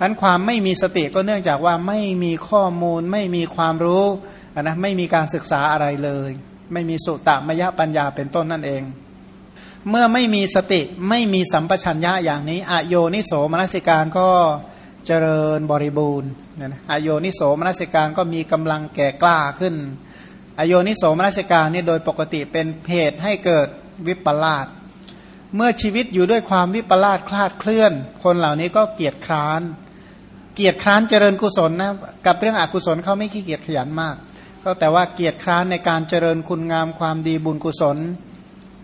อันความไม่มีสติก็เนื่องจากว่าไม่มีข้อมูล ไม่มีความรู้นะไม่มีการศึกษาอะไรเลย ไม่มีสุตมยปัญญาเป็นต้นนั่นเอง เมื่อไม่มีสติไม่มีสัมปชัญญะอย่างนี้ อโยนิโสมนสิการก็เจริญบริบูรณ์นะอโยนิโสมนสิการก็มีกำลังแก่กล้าขึ้น อโยนิโสมนสิการนี่โดยปกติเป็นเหตุให้เกิดวิปลาสเมื่อชีวิตอยู่ด้วยความวิปลาสคลาดเคลื่อน คนเหล่านี้ก็เกียจคร้าน เกียจคร้านเจริญกุศลนะกับเรื่องอกุศลเขาไม่ขี้เกียจขยันมาก ก็แต่ว่าเกียจคร้านในการเจริญคุณงามความดีบุญกุศล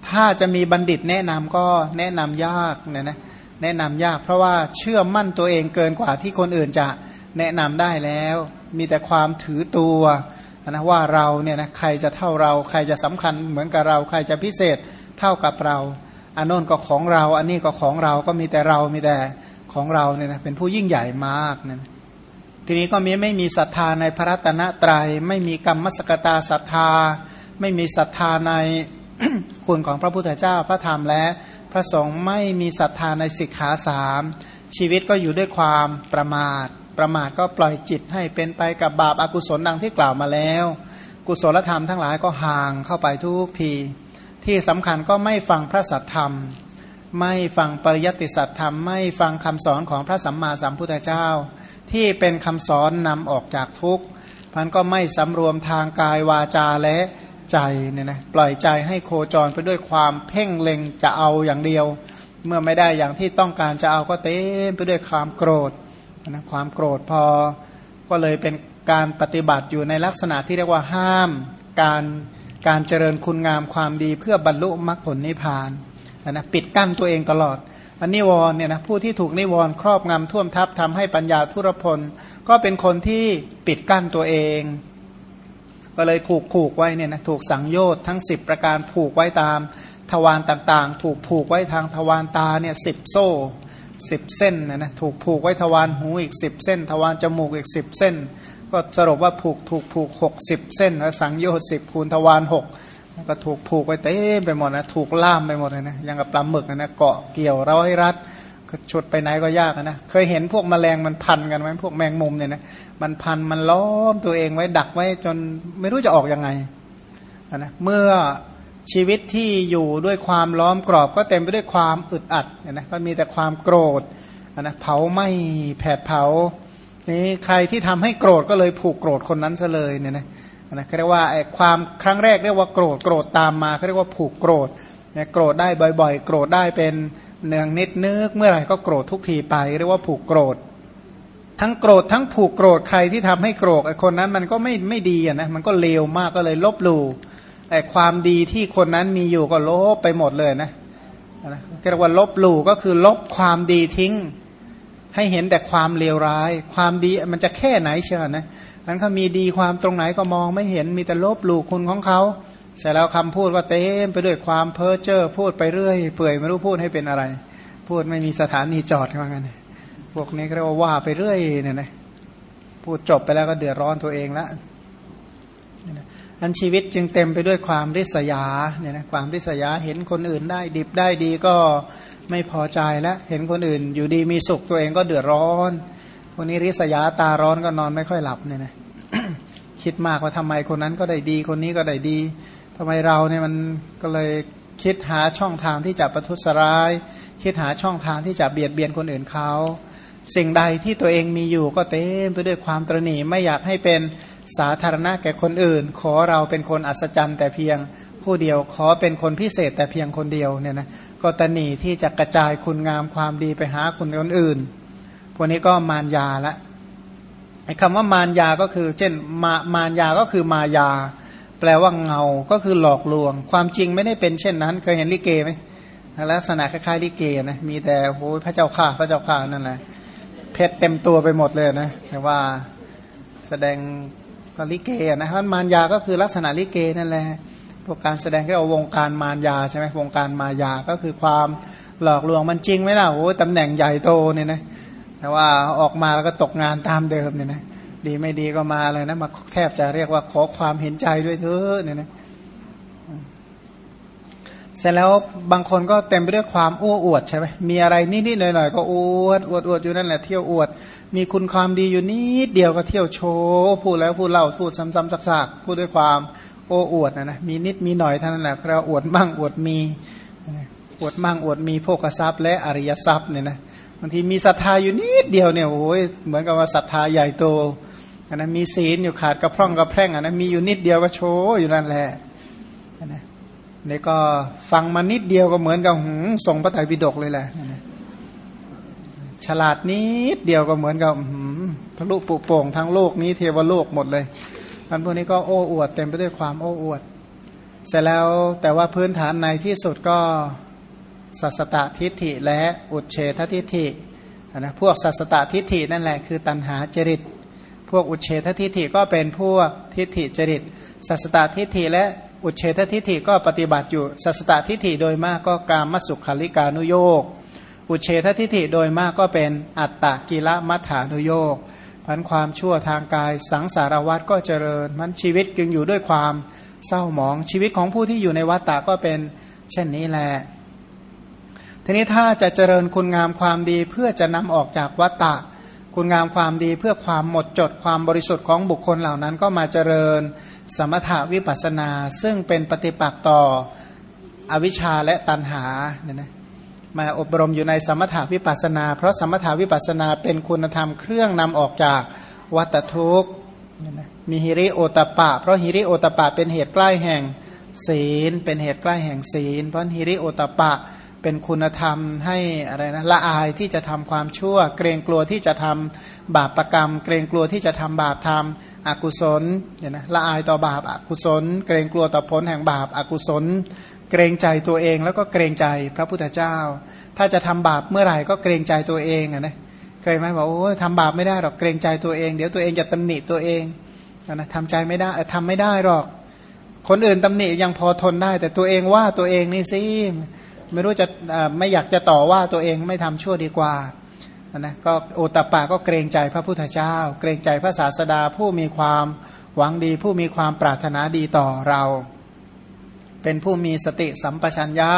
ถ้าจะมีบัณฑิตแนะนำก็แนะนำยากเนี่ยนะแนะนำยาก เพราะว่าเชื่อมั่นตัวเองเกินกว่าที่คนอื่นจะแนะนำได้แล้ว มีแต่ความถือตัวนะว่าเราเนี่ยนะใครจะเท่าเรา ใครจะสำคัญเหมือนกับเรา ใครจะพิเศษเท่ากับเราอันโน้นก็ของเรา อันนี้ก็ของเราก็มีแต่เรามีแต่ ของเราเนี่ยนะเป็นผู้ยิ่งใหญ่มากนะทีนี้ก็มีไม่มีศรัทธาในพระรัตนตรยัย ไม่มีกรรมสกตาศรัทธา ไม่มีศรัทธาในคุณของพระพุทธเจ้าพระธรรมและพระสงฆ์ไม่มีศรัทธาในสิกขาสามชีวิตก็อยู่ด้วยความประมาท ประมาทก็ปล่อยจิตให้เป็นไปกับบาปอากุศลดังที่กล่าวมาแล้ว กุศลธรรมทั้งหลายก็ห่างเข้าไปทุกที ที่สำคัญก็ไม่ฟังพระสัทธรรม ไม่ฟังปริยัติสัทธรรม ไม่ฟังคำสอนของพระสัมมาสัมพุทธเจ้า ที่เป็นคำสอนนำออกจากทุกข์พันก็ไม่สำรวมทางกายวาจาและใจเนี่ยนะปล่อยใจให้โคจรไปด้วยความเพ่งเล็งจะเอาอย่างเดียว เมื่อไม่ได้อย่างที่ต้องการจะเอาก็เต็มไปด้วยความโกรธนะความโกรธพอ ก็เลยเป็นการปฏิบัติอยู่ในลักษณะที่เรียกว่าห้าม การการเจริญคุณงามความดีเพื่อบรรลุมรรคผลนิพพาน นะปิดกั้นตัวเองตลอด อันนิวรเนี่ยนะผู้ที่ถูกนิวรครอบงำท่วมทับทำให้ปัญญาทุรพล ก็เป็นคนที่ปิดกั้นตัวเอง ก็เลยถูกผูกไว้เนี่ยนะถูกสังโยชน์ทั้ง 10 ประการผูกไว้ตามทวารต่างๆ ถูกผูกไว้ทางทวารตาเนี่ยสิบโซ่สิบเส้นนะนะถูกผูกไว้ทวารหูอีกสิบเส้น ทวารจมูกอีกสิบเส้น ก็สรุปว่าผูกถูกผูกหกสิบเส้นแล้วสังโยชน์สิบคูณทวารหก ก็ถูกผูกไว้เต็มไปหมดนะถูกล่ามไปหมดเลยนะยังกับปลาหมึกนะเกาะเกี่ยวเราให้รัดก็ชุดไปไหนก็ยากนะเคยเห็นพวกแมลงมันพันกันไหมพวกแมงมุมเนี่ยนะมันพันมันล้อมตัวเองไว้ดักไว้จนไม่รู้จะออกยังไงนะเมื่อชีวิตที่อยู่ด้วยความล้อมกรอบก็เต็มไปด้วยความอึดอัดนะก็มีแต่ความโกรธนะเผาไหม้แผดเผานี้ใครที่ทำให้โกรธก็เลยผูกโกรธคนนั้นซะเลยเนี่ยนะ นะเรียกว่าไอ้ความครั้งแรกเรียกว่าโกรธโกรธตามมาเขาเรียกว่าผูกโกรธเนี่ยโกรธได้บ่อย ๆ โกรธได้เป็นเนืองนิดนึกเมื่อไหร่ก็โกรธทุกทีไปเรียกว่าผูกโกรธ ทั้งโกรธทั้งผูกโกรธใครที่ทำให้โกรธไอ้คนนั้นมันก็ไม่ไม่ดีอะนะมันก็เลวมากก็เลยลบหลู่ไอ้ความดีที่คนนั้นมีอยู่ก็ลบไปหมดเลยนะนะเรียกว่าลบหลู่ก็คือลบความดีทิ้ง ให้เห็นแต่ความเลวร้าย ความดีมันจะแค่ไหนเชียวนะ นั้นเขามีดีความตรงไหนก็มองไม่เห็นมีแต่ลบหลู่คุณของเขาเสร็จแล้วคำพูดว่าเต็มไปด้วยความเพ้อเจ้อพูดไปเรื่อยเปื่อยไม่รู้พูดให้เป็นอะไร พูดไม่มีสถานีจอดว่างั้นพวกนี้เรียกว่าว่าไปเรื่อยเนี่ยนะพูดจบไปแล้วก็เดือดร้อนตัวเองละอันชีวิตจึงเต็มไปด้วยความริษยาเนี่ยนะความริษยาเห็นคนอื่นได้ดิบได้ดีก็ไม่พอใจแล้วเห็นคนอื่น อยู่ดีมีสุขตัวเองก็เดือดร้อน คนนี้ริษยาตาร้อนก็นอนไม่ค่อยหลับเนี่ยนะคิดมากว่าทำไมคนนั้นก็ได้ดี คนนี้ก็ได้ดีทำไมเราเนี่ยมันก็เลยคิดหาช่องทางที่จะประทุษร้าย คิดหาช่องทางที่จะเบียดเบียนคนอื่นเขาสิ่งใดที่ตัวเองมีอยู่ก็เต็มไปด้วยความตรณีไม่อยากให้เป็นสาธารณะแก่คนอื่น ขอเราเป็นคนอัศจรรย์แต่เพียงผู้เดียวขอเป็นคนพิเศษแต่เพียงคนเดียวเนี่ยนะก็ตนีที่จะกระจายคุณงามความดีไปหาคนอื่น วกนี้ก็มารยาละไอ้คำว่ามารยาก็คือ เช่นมามารยาก็คือมายา แปลว่าเงา ก็คือหลอกลวง ความจริงไม่ได้เป็นเช่นนั้น เคยเห็นลิเกไหมลักษณะคล้ายๆลิเกนะมีแต่โอ้พระเจ้าข่าพระเจ้าข่านั่นแหละเพชรเต็มตัวไปหมดเลยนะแต่ว่าแสดงก็ลิเกนะฮะมารยาก็คือลักษณะลิเกนั่นแหละพวกการแสดงที่เราวงการมารยาใช่ไหมวงการมายาก็คือความหลอกลวงมันจริงไหมล่ะโอ้ตำแหน่งใหญ่โตเนี่ยนะ แต่ว่าออกมาแล้วก็ตกงานตามเดิมเนี่ยนะดีไม่ดีก็มาเลยนะมาแทบจะเรียกว่าขอความเห็นใจด้วยเถอะเนี่ยนะเสร็จแล้วบางคนก็เต็มไปด้วยความอ้อวดใช่ไหมมีอะไรนิดๆหน่อยๆก็อวดอวดอวดอยู่นั่นแหละเที่ยวอวด มีคุณความดีอยู่นิดเดียวก็เที่ยวโชว์พูดแล้วพูดเล่าพูดซ้ำๆซักๆพูดด้วยความโอ้อวดนะนะมีนิดมีหน่อยเท่านั้นแหละเราอวดมั่งอวดมีอวดมั่งอวดมีโภกทรัพย์และอริยทรัพย์เนี่ยนะ บางทีมีศรัทธาอยู่นิดเดียวเนี่ยโอ้ยเหมือนกับว่าศรัทธาใหญ่โตอันนั้นมีศีลอยู่ขาดกระพร่องกระแพร่งอันนั้นมีอยู่นิดเดียวก็โชว์อยู่นั่นแหละนะนี่ก็ฟังมานิดเดียวก็เหมือนกับหส่งพระไตรปิฎกเลยแหละฉลาดนิดเดียวก็เหมือนกับทะลุปุโป่งทั้งโลกนี้เทวโลกหมดเลยมันพวกนี้ก็โอ้อวดเต็มไปด้วยความโอ้อวด เสร็จแล้วแต่ว่าพื้นฐานในที่สุดก็ สัสตทิฏฐิและอุเฉททิฏฐินะพวกสัสตทิฏฐินั่นแหละคือตัณหาจริต พวกอุเฉททิฏฐิก็เป็นพวกทิฏฐิจริตสัสตทิฏฐิและอุเฉททิฏฐิก็ปฏิบัติอยู่สัสตทิฏฐิโดยมากก็การมสุขาลิกานุโยกอุเฉททิฏฐิโดยมากก็เป็นอัตตกิละมัฐานุโยกพันความชั่วทางกายสังสารวัตก็เจริญมันชีวิตจึงอยู่ด้วยความเศร้าหมองชีวิตของผู้ที่อยู่ในวัฏฏะก็เป็น เช่นนี้แหละ ทีนี้ถ้าจะเจริญคุณงามความดีเพื่อจะนำออกจากวัฏฏะคุณงามความดีเพื่อความหมดจดความบริสุทธิ์ของบุคคลเหล่านั้นก็มาเจริญสมถาวิปัสนา ซึ่งเป็นปฏิปักษ์ต่ออวิชชาและตันหาเนี่ยนะมาอบรมอยู่ในสมถาวิปัสนา เพราะสมถาวิปัสนาเป็นคุณธรรมเครื่องนำออกจากวัตทุกข์มีฮิริโอตปะ เพราะฮิริโอตปะเป็นเหตุใกล้แห่งศีล เป็นเหตุใกล้แห่งศีล เพราะฮิริโอตปะ เป็นคุณธรรมให้อะไรนะละอายที่จะทำความชั่ว เกรงกลัวที่จะทำบาปประกรรม เกรงกลัวที่จะทำบาปทำอกุศลเนี่ยนะละอายต่อบาปอกุศล เกรงกลัวต่อผลแห่งบาปอกุศล เกรงใจตัวเองแล้วก็เกรงใจพระพุทธเจ้า ถ้าจะทำบาปเมื่อไหร่ก็เกรงใจตัวเองอะนะเคยไหมบอกโอ้ทำบาปไม่ได้หรอกเกรงใจตัวเอง เดี๋ยวตัวเองจะตำหนิตัวเองนะทำใจไม่ได้ทำไม่ได้หรอก คนอื่นตำหนิยังพอทนได้ แต่ตัวเองว่าตัวเองนี่สิ ไม่รู้จะไม่อยากจะต่อว่าตัวเองไม่ทำชั่วดีกว่านะก็โอตปาก็เกรงใจพระพุทธเจ้า เกรงใจพระศาสดาผู้มีความหวังดีผู้มีความปรารถนาดีต่อเรา เป็นผู้มีสติสัมปชัญญะ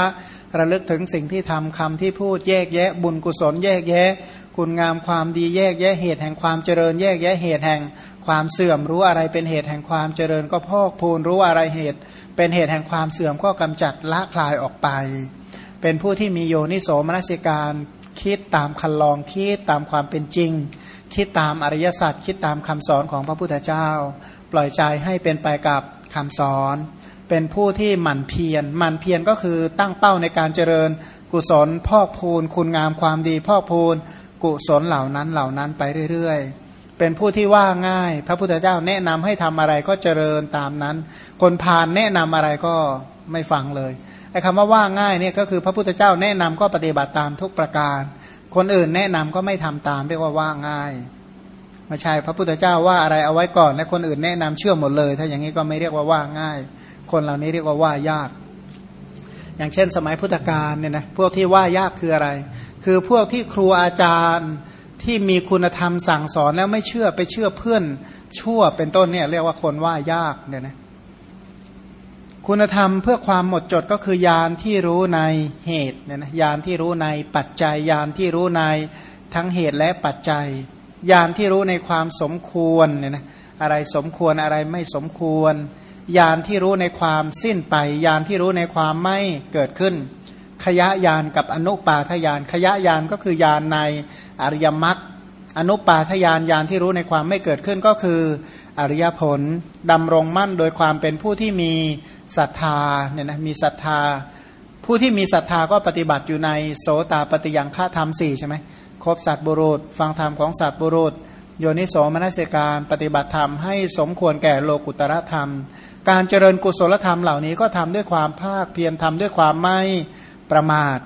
ระลึกถึงสิ่งที่ทำคำที่พูดแยกแยะ บุญกุศลแยกแยะ คุณงามความดีแยกแยะเหตุแห่งความเจริญ แยกแยะเหตุแห่งความเสื่อมรู้อะไรเป็นเหตุแห่งความเจริญก็พอกพูนรู้อะไรเหตุ เป็นเหตุแห่งความเสื่อมก็กำจัดละคลายออกไป เป็นผู้ที่มีโยนิโสมนสิการคิดตามคันลองคิดตามความเป็นจริง คิดตามอริยสัจคิดตามคำสอนของพระพุทธเจ้า ปล่อยใจให้เป็นไปกับคำสอน เป็นผู้ที่หมั่นเพียรหมั่นเพียรก็คือตั้งเป้าในการเจริญ กุศลพอกพูนคุณงามความดีพอกพูนกุศลเหล่านั้นเหล่านั้นไปเรื่อยๆ เป็นผู้ที่ว่าง่าย พระพุทธเจ้าแนะนำให้ทำอะไรก็เจริญตามนั้น คนพาลแนะนำอะไรก็ไม่ฟังเลย ไอ้คำว่าว่าง่ายเนี่ยก็คือพระพุทธเจ้าแนะนำก็ปฏิบัติตามทุกประการ คนอื่นแนะนำก็ไม่ทำตามเรียกว่าว่าง่ายไม่ใช่พระพุทธเจ้าว่าอะไรเอาไว้ก่อน และคนอื่นแนะนำเชื่อหมดเลย ถ้าอย่างนี้ก็ไม่เรียกว่าว่าง่าย คนเหล่านี้เรียกว่าว่ายาก อย่างเช่น สมัยพุทธกาลเนี่ยนะพวกที่ว่ายากคืออะไร คือพวกที่ครูอาจารย์ที่มีคุณธรรมสั่งสอนแล้วไม่เชื่อไปเชื่อเพื่อนชั่วเป็นต้นเนี่ยเรียกว่าคนว่ายากเนี่ยนะ คุณธรรมเพื่อความหมดจดก็คือยานที่รู้ในเหตุเนี่ยนะยานที่รู้ในปัจจัยยานที่รู้ในทั้งเหตุและปัจจัย ยานที่รู้ในความสมควรเนี่ยนะอะไรสมควรอะไรไม่สมควร ยานที่รู้ในความสิ้นไป ยานที่รู้ในความไม่เกิดขึ้น ขยะยานกับอนุปาทยาน ขยะยานก็คือยานในอริยมรรคอนุปาทยานยานที่รู้ในความไม่เกิดขึ้นก็คือ อริยผลดำรงมั่นโดยความเป็นผู้ที่มี ศรัทธาเนี่ยนะมีศรัทธา ผู้ที่มีศรัทธาก็ปฏิบัติอยู่ในโสตาปฏิยังฆาธรรมสี่ใช่ไหมครบสัตบุรุษ ฟังธรรมของสัตบุรุษ โยนิโสมนัสการปฏิบัติธรรมให้สมควรแก่โลกุตระธรรม การเจริญกุศลธรรมเหล่านี้ก็ทำด้วยความภาคเพียรทำด้วยความไม่ประมาท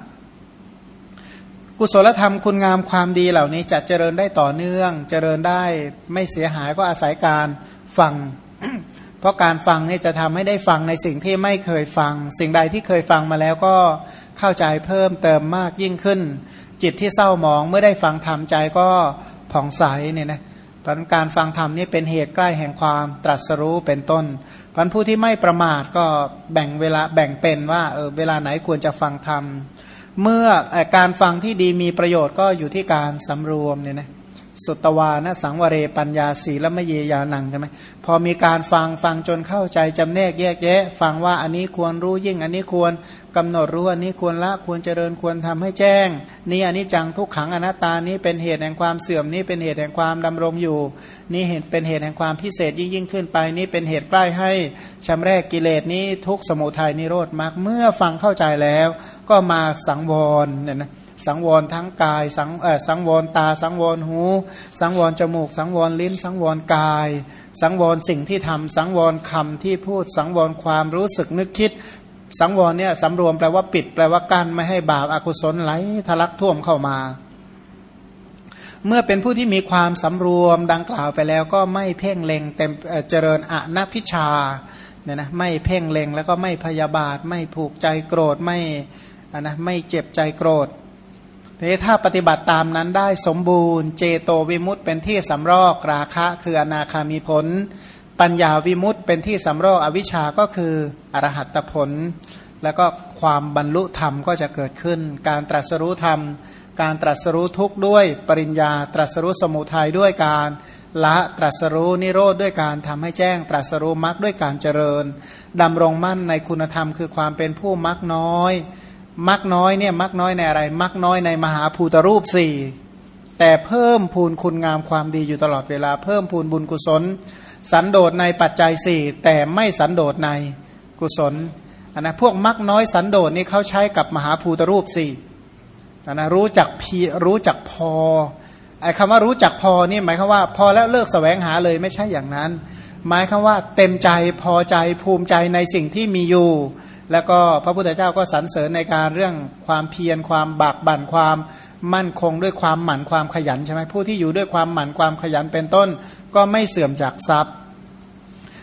กุศลธรรมคุณงามความดีเหล่านี้จะเจริญได้ต่อเนื่อง เจริญได้ไม่เสียหายก็อาศัยการฟัง ราะการฟังนี่จะทำให้ได้ฟังในสิ่งที่ไม่เคยฟัง สิ่งใดที่เคยฟังมาแล้วก็เข้าใจเพิ่มเติมมากยิ่งขึ้น จิตที่เศร้าหมองเมื่อได้ฟังธรรมใจก็ผ่องใสเนี่ยนะพันการฟังธรรมนี่เป็นเหตุใกล้แห่งความตรัสรู้เป็นต้นพันผู้ที่ไม่ประมาทก็แบ่งเวลาแบ่งเป็นว่าเออเวลาไหนควรจะฟังธรรมเมื่อการฟังที่ดีมีประโยชน์ก็อยู่ที่การสำรวมเนี่ยนะ สุตวานะสังวเรปัญญาสีและมเยยานังใช่ไหมพอมีการฟังฟังจนเข้าใจจำแนกแยกแยะ ฟังว่าอันนี้ควรรู้ยิ่ง อันนี้ควรกำหนดรู้อันนี้ควรละควรเจริญควรทำให้แจ้ง นี่อันนี้จังทุกขังอนัตตานี้เป็นเหตุแห่งความเสื่อมนี้เป็นเหตุแห่งความดำรงอยู่ นี่เห็นเป็นเหตุแห่งความพิเศษยิ่งยิ่งขึ้นไป นี่เป็นเหตุใกล้ให้ชำแรกกิเลสนี้ทุกสมุทัยนิโรธมากเมื่อฟังเข้าใจแล้ว ก็มาสังวรเนี่ยนะ สังวรทั้งกายสังเออสังวรตา สังวรหู สังวรจมูก สังวรลิ้น สังวรกาย สังวรสิ่งที่ทำสังวรคำที่พูด สังวรความรู้สึกนึกคิด สังวรเนี่ยสำรวมแปลว่าปิด แปลว่ากั้นไม่ให้บาปอากุศลไหลทะลักท่วมเข้ามา เมื่อเป็นผู้ที่มีความสำรวมดังกล่าวไปแล้วก็ไม่เพ่งเล็งเต็มเจริญอะนพิชาเนี่ยนะไม่เพ่งเล็งแล้วก็ไม่พยาบาท ไม่ผูกใจโกรธไม่นะไม่เจ็บใจโกรธ ทีถ้าปฏิบัติตามนั้นได้สมบูรณ์ เจโตวิมุตเป็นที่สำรอกราคะคืออนาคามีผล ปัญญาวิมุตเป็นที่สำรอกอวิชาก็คืออรหัตผล แล้วก็ความบรรลุธรรมก็จะเกิดขึ้น การตรัสรู้ธรรม การตรัสรู้ทุกข์ด้วยปริญญาตรัสรู้สมุทัยด้วยการละตรัสรู้นิโรธด้วยการทำให้แจ้งตรัสรู้มรรคด้วยการเจริญดำรงมั่นในคุณธรรมคือความเป็นผู้มรรคน้อย มักน้อยเนี่ยมักน้อยในอะไร มักน้อยในมหาภูตรูปสี่แต่เพิ่มพูนคุณงามความดีอยู่ตลอดเวลา เพิ่มพูนบุญกุศล สันโดษในปัจจัยสี่แต่ไม่สันโดษในกุศลอันนะพวกมักน้อยสันโดษนี่เขาใช้กับมหาภูตรูปสี่อันนะรู้จักพีรู้จักพอไอ้คำว่ารู้จักพอนี่หมายความว่า พอแล้วเลิกสแสวงหาเลยไม่ใช่อย่างนั้น หมายความว่าเต็มใจพอใจภูมิใจในสิ่งที่มีอยู่ แล้วก็พระพุทธเจ้าก็สรรเสริญในการเรื่องความเพียรความบากบั่นความมั่นคงด้วยความหมั่นความขยันใช่ไหมผู้ที่อยู่ด้วยความหมั่นความขยันเป็นต้น ก็ไม่เสื่อมจากทรัพย์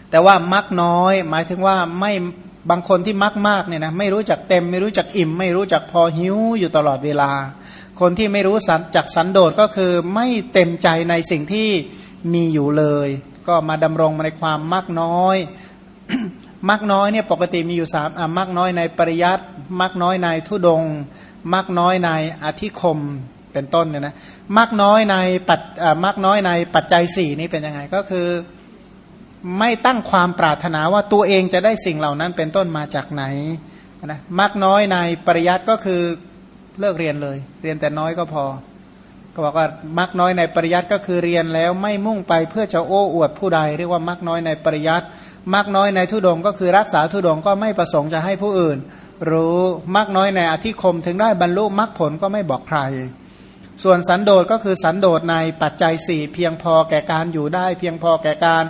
แต่ว่ามักน้อย หมายถึงว่าไม่บางคนที่มักมากเนี่ยนะไม่รู้จักเต็ม ไม่รู้จักอิ่ม ไม่รู้จักพอหิวอยู่ตลอดเวลา คนที่ไม่รู้สันจากสันโดษก็คือไม่เต็มใจในสิ่งที่มีอยู่เลย ก็มาดำรงในความมักน้อย มักน้อยเนี่ยปกติมีอยู่สามมักน้อยในปริยัติมักน้อยในทุดง มักน้อยในอธิคมเป็นต้นเนี่ยนะมักน้อยในปัจมักน้อยในปัจจัยสี่นี่เป็นยังไงก็คือไม่ตั้งความปรารถนาว่าตัวเองจะได้สิ่งเหล่านั้นเป็นต้นมาจากไหนนะมักน้อยในปริยัติก็คือเลิกเรียนเลย เรียนแต่น้อยก็พอ ก็บอกว่ามักน้อยในปริยัติก็คือเรียนแล้วไม่มุ่งไปเพื่อจะโอ้อวดผู้ใด เรียกว่ามักน้อยในปริยัติ มากน้อยในทุดงก็คือรักษาทุดงก็ไม่ประสงค์จะให้ผู้อื่น รู้มากน้อยในอธิคมถึงได้บรรลุมรรคผลก็ไม่บอกใคร ส่วนสันโดษก็คือสันโดษในปัจจัยสี่เพียงพอแก่การอยู่ได้ เพียงพอแก่การ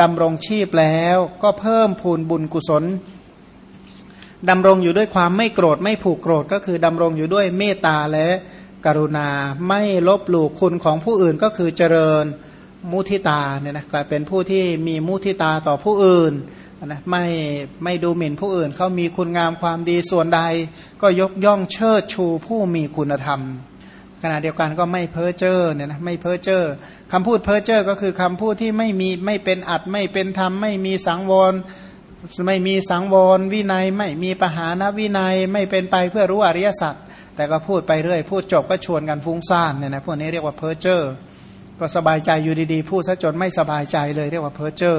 ดำรงชีพแล้ว ก็เพิ่มพูนบุญกุศลดำรงอยู่ด้วยความไม่โกรธไม่ผูกโกรธก็คือดำรงอยู่ด้วยเมตตาและกรุณาไม่ลบหลู่คุณของผู้อื่นก็คือเจริญ มุทิตาเนี่ยนะกลายเป็นผู้ที่มีมุทิตาต่อผู้อื่นนะไม่ไม่ดูหมิ่นผู้อื่นเขามีคุณงามความดีส่วนใด ก็ยกย่องเชิดชูผู้มีคุณธรรม ขณะเดียวกันก็ไม่เพ้อเจ้อเนี่ยนะไม่เพ้อเจ้อคำพูดเพ้อเจ้อก็คือคำพูดที่ไม่มีไม่เป็นอัดไม่เป็นธรรม ไม่มีสังวรไม่มีสังวรวินัยไม่มีปหานวินัยไม่เป็นไปเพื่อรู้อริยสัจแต่ก็พูดไปเรื่อย พูดจบก็ชวนกันฟุ้งซ่านเนี่ยนะพวกนี้เรียกว่าเพ้อเจ้อ ก็สบายใจอยู่ดีๆ พูดซะจนไม่สบายใจเลยเรียกว่าเพ้อเจ้อ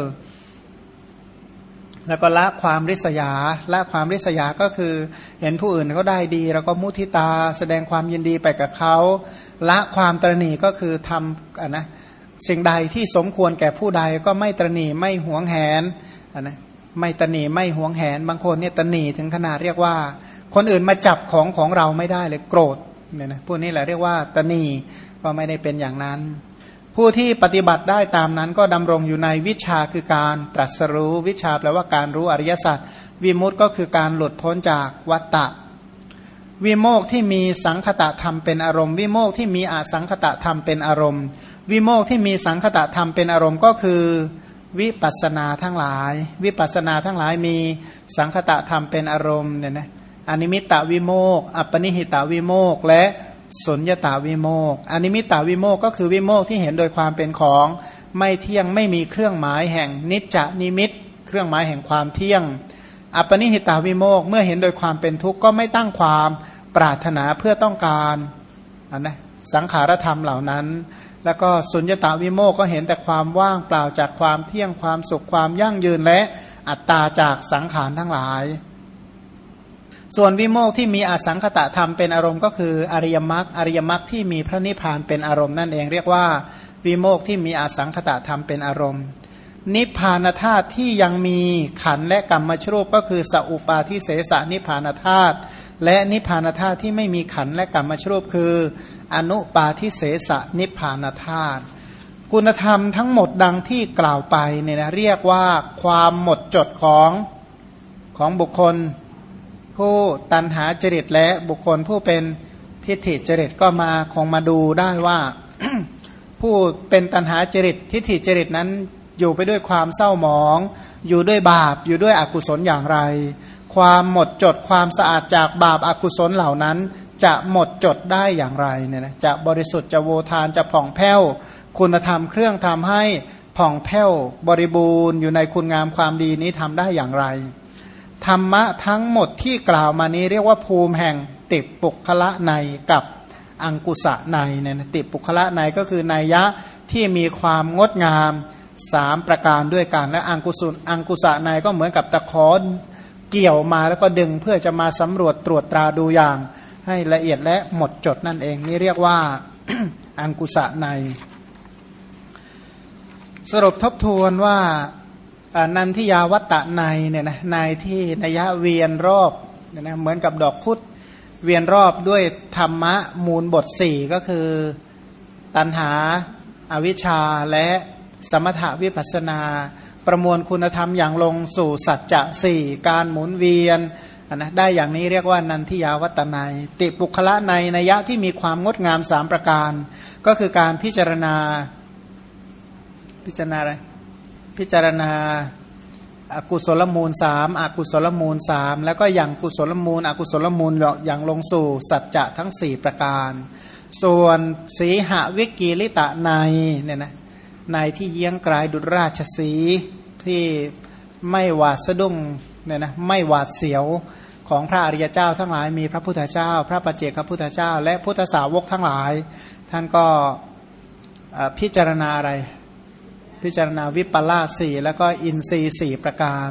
แล้วก็ละความริษยา ละความริษยาก็คือเห็นผู้อื่นเขาได้ดี แล้วก็มุทิตาแสดงความยินดีไปกับเขา ละความตรณีก็คือทำอะนะสิ่งใดที่สมควรแก่ผู้ใดก็ไม่ตรณีไม่หวงแหนอะนะไม่ตรณีไม่หวงแหน บางคนเนี่ยตรณีถึงขนาดเรียกว่า คนอื่นมาจับของของเราไม่ได้เลยโกรธเนี่ยนะพวกนี้แหละเรียกว่าตรณีก็ไม่ได้เป็นอย่างนั้น ผู้ที่ปฏิบัติได้ตามนั้นก็ดำรงอยู่ในวิชาคือการตรัสรู้ วิชาแปลว่าการรู้อริยสัจวิมุตต์ก็คือการหลุดพ้นจากวัตตะ วิโมกที่มีสังคตะธรรมเป็นอารมณ์ วิโมกที่มีอสังคตะธรรมเป็นอารมณ์ วิโมกที่มีสังคตะธรรมเป็นอารมณ์ก็คือวิปัสนาทั้งหลาย วิปัสนาทั้งหลายมีสังขตธรรมเป็นอารมณ์เนี่ยนะอนิมิตตวิโมกข์ อัปปณิหิตวิโมกข์ และ สุญญตวิโมกข์อนิมิตตวิโมกข์ก็คือวิโมกข์ที่เห็นโดยความเป็นของไม่เที่ยงไม่มีเครื่องหมายแห่งนิจจนิมิต เครื่องหมายแห่งความเที่ยง อัปปณิหิตวิโมกข์เมื่อเห็นโดยความเป็นทุกข์ก็ไม่ตั้งความปรารถนาเพื่อต้องการนนะสังขารธรรมเหล่านั้น แล้วก็สุญญตวิโมกข์ก็เห็นแต่ความว่างเปล่าจากความเที่ยงความสุขความยั่งยืนและอัตตาจากสังขารทั้งหลาย ส่วนวิโมกที่มีอสังคตะธรรมเป็นอารมณ์ก็คืออริยมรรคอริยมรรคที่มีพระนิพพานเป็นอารมณ์นั่นเองเรียกว่าวิโมกที่มีอสังคตะธรรมเป็นอารมณ์ นิพพานธาตุที่ยังมีขันและกรรมชรูปก็คือสัอุปาทิเสสนิพพานธาตุและนิพพานธาตุที่ไม่มีขันและกรรมชรูปคือ อนุปาทิเสสนิพพานธาตุคุณธรรมทั้งหมดดังที่กล่าวไปเนี่ยนะเรียกว่าความหมดจดของของบุคคล ผู้ตันหาจริตและบุคคลผู้เป็นทิฏฐิจริตก็มาคงมาดูได้ว่า ผู้เป็นตันหาจริตทิฏฐิจริตนั้นอยู่ไปด้วยความเศร้าหมอง อยู่ด้วยบาปอยู่ด้วยอกุศลอย่างไร ความหมดจดความสะอาดจากบาปอากุศลเหล่านั้น จะหมดจดได้อย่างไรเนี่ยนะจะบริสุทธิ์จะโวทานจะผ่องแผ้ว คุณธรรมเครื่องทำให้ผ่องแผ้วบริบูรณ์อยู่ในคุณงามความดีนี้ทำได้อย่างไร ธรรมะทั้งหมดที่กล่าวมานี้เรียกว่าภูมิแห่งติปุคละในกับอังกุสะในเนี่ยติปุคละในก็คือนัยยะที่มีความงดงามสามประการด้วยกันและอังกุสุอังกุสะในก็เหมือนกับตะขอเกี่ยวมาแล้วก็ดึงเพื่อจะมาสำรวจตรวจตราดูอย่าง ให้ละเอียดและหมดจดนั่นเองนี่เรียกว่าอังกุสะใน สรุปทบทวนว่า นันทิยาวัตตะในเนี่ยนะในที่นัยเวียนรอบเนี่ยนะเหมือนกับดอกพุธเวียนรอบด้วยธรรมะมูลบทสี่ก็คือตัณหาอาวิชชาและสมถวิปัสนา ประมวลคุณธรรมอย่างลงสู่สัจจะสี่การหมุนเวียนนะได้อย่างนี้เรียกว่านันทิยาวัตนัยติปุคละในนัยะที่มีความงดงามสามประการ ก็คือการพิจารณาพิจารณาอะไร พิจารณาอากุศลมูลสามอากุศลมูลสามแล้วก็อย่างกุศลมูล อกุศลมูลอย่างลงสู่สัจจะทั้งสี่ประการ ส่วนสีหวิกิลิตะในเนี่ยนะในที่เยี้ยงกลายดุราชสีที่ไม่หวาดสะดุ้งเนี่ยนะไม่หวาดเสียวของพระอริยเจ้าทั้งหลายมีพระพุทธเจ้า พระปัจเจกพระพุทธเจ้า และพุทธสาวกทั้งหลาย ท่านก็พิจารณาอะไร พิจารณาวิปลาสี่แล้วก็อินทรีสี่ประการ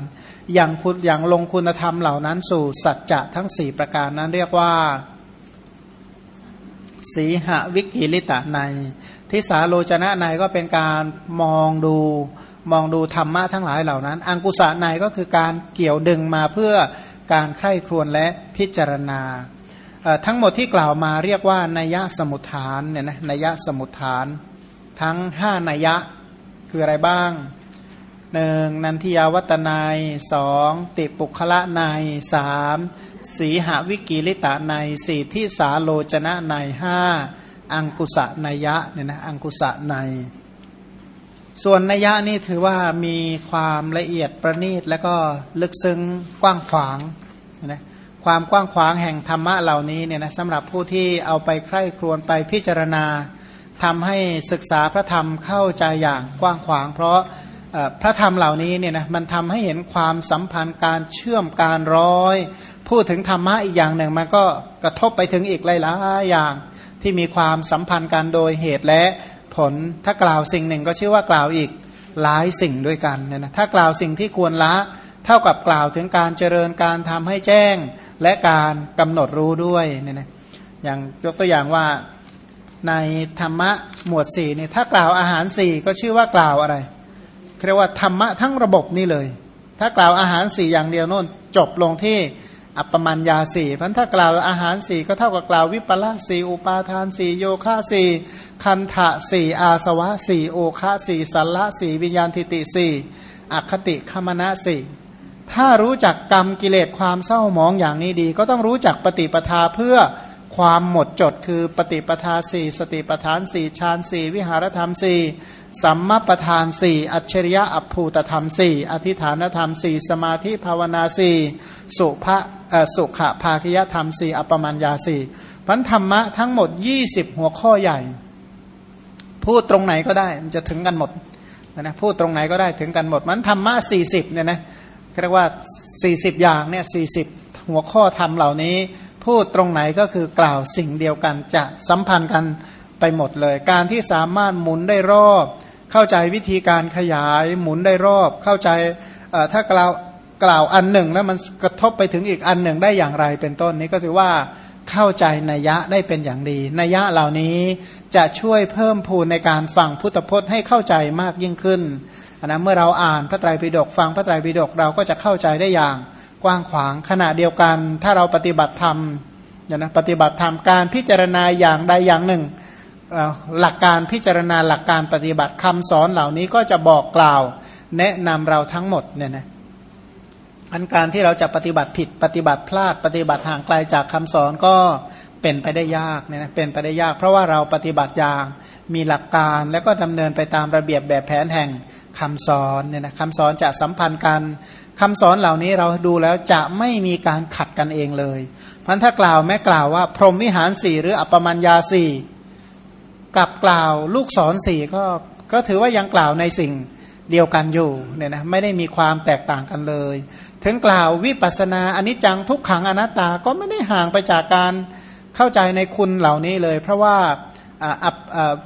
อย่างคุณอย่างลงคุณธรรมเหล่านั้นสู่สัจจะทั้งสี่ประการนั้นเรียกว่า สีหวิกิลิตะในทิสาโลจนะในก็เป็นการมองดูมองดูธรรมะทั้งหลายเหล่านั้น อังกุสะในก็คือการเกี่ยวดึงมาเพื่อการใคร่ครวญและพิจารณา ทั้งหมดที่กล่าวมาเรียกว่านัยสมุทฐานเนี่ยนะนัยสมุทฐาน ทั้งห้านัยยะ คืออะไรบ้างหนึ่งนันทิยาวัตนายสองติปุคละนายสามสีหวิกิลิตะนายสี่ที่สาโลจนะนายห้าอังกุสะนัยะเนี่ยนะอังกุสะในส่วนนัยยะนี่ถือว่ามีความละเอียดประณีตและก็ลึกซึ้งกว้างขวางนะความกว้างขวางแห่งธรรมะเหล่านี้เนี่ยนะสำหรับผู้ที่เอาไปใคร่ครวญไปพิจารณา ทำให้ศึกษาพระธรรมเข้าใจอย่างกว้างขวาง เพราะพระธรรมเหล่านี้เนี่ยนะมันทำให้เห็นความสัมพันธ์การเชื่อมการร้อย พูดถึงธรรมะอีกอย่างหนึ่งมันก็กระทบไปถึงอีกหลายๆอย่างที่มีความสัมพันธ์กันโดยเหตุและผลถ้ากล่าวสิ่งหนึ่งก็ชื่อว่ากล่าวอีกหลายสิ่งด้วยกันเนี่ยนะถ้ากล่าวสิ่งที่ควรละเท่ากับกล่าวถึงการเจริญการทำให้แจ้งและการกำหนดรู้ด้วยเนี่ยนะอย่างยกตัวอย่างว่า ในธรรมะหมวดสี่นี่ถ้ากล่าวอาหารสี่ก็ชื่อว่ากล่าวอะไรเรียกว่าธรรมะทั้งระบบนี่เลย ถ้ากล่าวอาหารสี่อย่างเดียวโน่นจบลงที่อัปปมัญญาสี่พันถ้ากล่าวอาหารสี่ก็เท่ากับกล่าววิปลาสี่อุปาทานสี่โยคะสี่คันทะสี่อาสวะสี่โอคะสี่สัลละสี่วิญญาณทิติสี่อคติคมณะสี่ถ้ารู้จักกรรมกิเลสความเศร้าหมองอย่างนี้ดี ก็ต้องรู้จักปฏิปทาเพื่อ ความหมดจดคือปฏิปทาสี่สติปทานสี่ฌานสี่วิหารธรรมสี่สัมมาประธานสี่อัจฉริยะอัภูตธรรมสี่อธิฐานธรรมสี่สมาธิภาวนาสี่สุภะสุขภาคยธรรมสี่อัปมัญญาสี่พันธรรมะทั้งหมด 20 หัวข้อใหญ่ พูดตรงไหนก็ได้มันจะถึงกันหมดนะพูดตรงไหนก็ได้ถึงกันหมดมันธรรมะสี่สิบเนี่ยนะเรียกว่าสี่สิบอย่างเนี่ยสี่สิบหัวข้อธรรมเหล่านี้ พูดตรงไหนก็คือกล่าวสิ่งเดียวกันจะสัมพันธ์กันไปหมดเลย การที่สามารถหมุนได้รอบ เข้าใจวิธีการขยายหมุนได้รอบ เข้าใจถ้ากล่าวกล่าวอันหนึ่งแล้วมันกระทบไปถึงอีกอันหนึ่งได้อย่างไรเป็นต้นนี้ก็ถือว่าเข้าใจนัยยะได้เป็นอย่างดีนัยยะเหล่านี้จะช่วยเพิ่มพูนในการฟังพุทธพจน์ให้เข้าใจมากยิ่งขึ้นนะเมื่อเราอ่านพระไตรปิฎกฟังพระไตรปิฎกเราก็จะเข้าใจได้อย่าง กว้างขวางขณะเดียวกัน ถ้าเราปฏิบัติธรรมนะปฏิบัติธรรมการพิจารณาอย่างใดอย่างหนึ่งหลักการพิจารณาหลักการปฏิบัติคำสอนเหล่านี้ก็จะบอกกล่าว แนะนำเราทั้งหมดเนี่ยนะอันการที่เราจะปฏิบัติผิดปฏิบัติพลาด ปฏิบัติห่างไกลจากคำสอนก็เป็นไปได้ยากเนี่ยนะเป็นไปได้ยาก เพราะว่าเราปฏิบัติอย่างมีหลักการแล้วก็ดำเนินไปตามระเบียบแบบแผนแห่งคำสอนเนี่ยนะคำสอนจะสัมพันธ์กัน คำสอนเหล่านี้เราดูแล้วจะไม่มีการขัดกันเองเลยพันถ้ากล่าวแม้กล่าวว่า พรหมวิหารสี่หรืออัปปมัญญาสี่กับกล่าวลูกศรสี่ก็ก็ถือว่ายังกล่าวในสิ่งเดียวกันอยู่เนี่ยนะไม่ได้มีความแตกต่างกันเลย ถึงกล่าววิปัสนาอนิจจังทุกขังอนัตตาก็ไม่ได้ห่างไปจากการเข้าใจในคุณเหล่านี้เลย เพราะว่า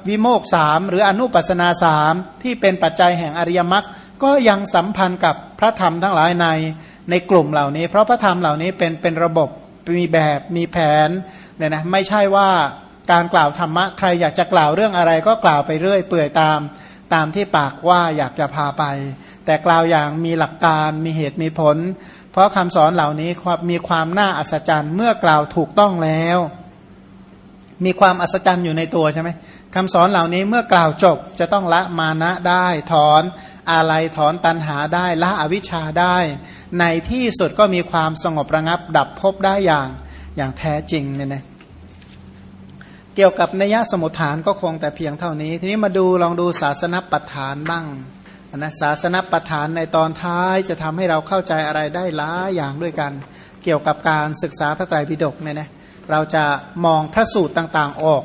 วิโมกสามหรืออนุปัสนาสามที่เป็นปัจจัยแห่งอริยมรรค ก็ยังสัมพันธ์กับพระธรรมทั้งหลายในในกลุ่มเหล่านี้ เพราะพระธรรมเหล่านี้เป็นเป็นระบบมีแบบมีแผนเนี่ยนะไม่ใช่ว่าการกล่าวธรรมะใครอยากจะกล่าวเรื่องอะไรก็กล่าวไปเรื่อย เปื่อยตามตามที่ปากว่าอยากจะพาไป แต่กล่าวอย่างมีหลักการมีเหตุมีผล เพราะคำสอนเหล่านี้มีความน่าอัศจรรย์เมื่อกล่าวถูกต้องแล้ว มีความอัศจรรย์อยู่ในตัวใช่ไหมคำสอนเหล่านี้เมื่อกล่าวจบจะต้องละมานะได้ถอน อะไรถอนตันหาได้ละอวิชชาได้ ในที่สุดก็มีความสงบระงับ ดับพบได้อย่างอย่างแท้จริงเนี่ยนะเกี่ยวกับนัยสมุทฐานก็คงแต่เพียงเท่านี้ ทีนี้มาดูลองดูศาสนปัฏฐานบ้างนะศาสนปัฏฐานในตอนท้ายจะทำให้เราเข้าใจอะไรได้หลายอย่างด้วยกัน เกี่ยวกับการศึกษาพระไตรปิฎกเนี่ยนะเราจะมองพระสูตรต่างๆออก